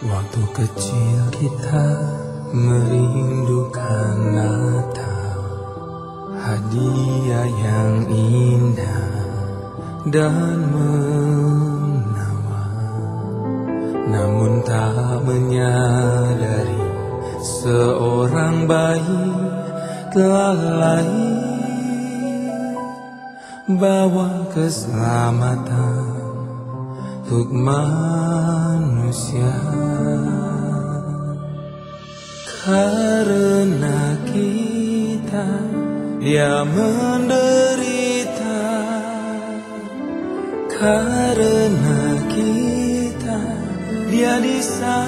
Waktu kecil kita merindukan Natal Hadiah yang indah dan menawan Namun tak menyadari seorang bayi telah lahir. Bawa keselamatan untuk manusia. Karena kita dia menderita. Karena kita dia disalibkan.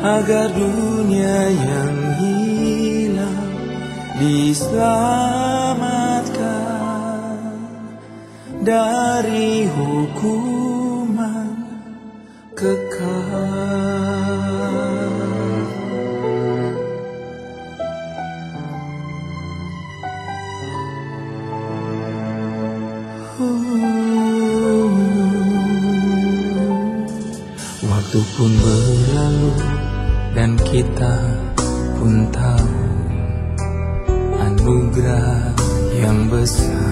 Agar dunia yang hilang diselamatkan Dari hukuman kekal. Waktu pun berlalu dan kita pun tahu anugerah yang besar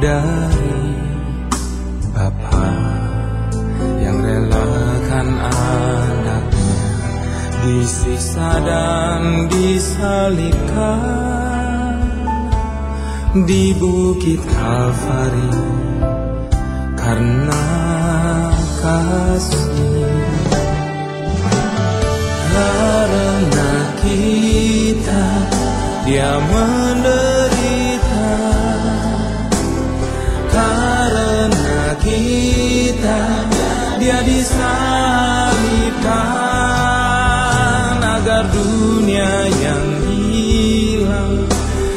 dari Bapa yang relakan anaknya disiksa dan disalibkan di bukit Kalvari karena kasih. Karena kita dia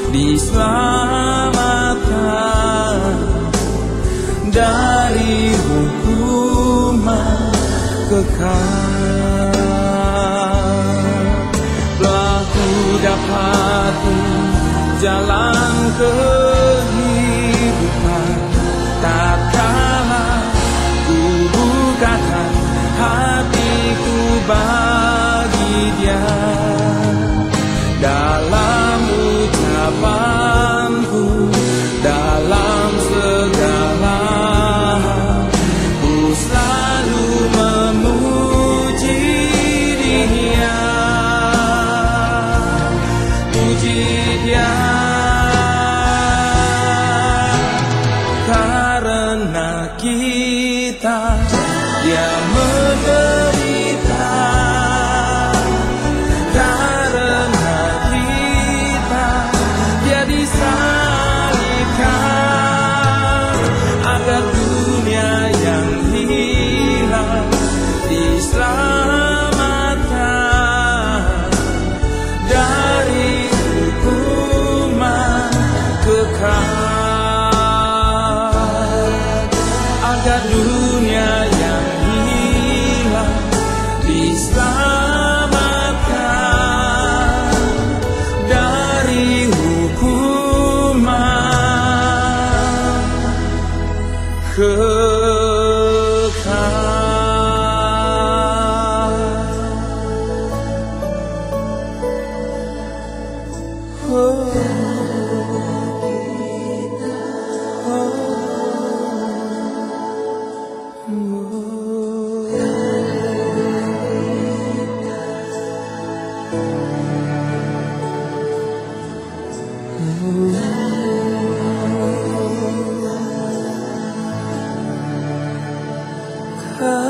diselamatkan dari hukuman kekal. Telah ku jalan kehidupan dunia yang hilang. Diselamatkan Oh.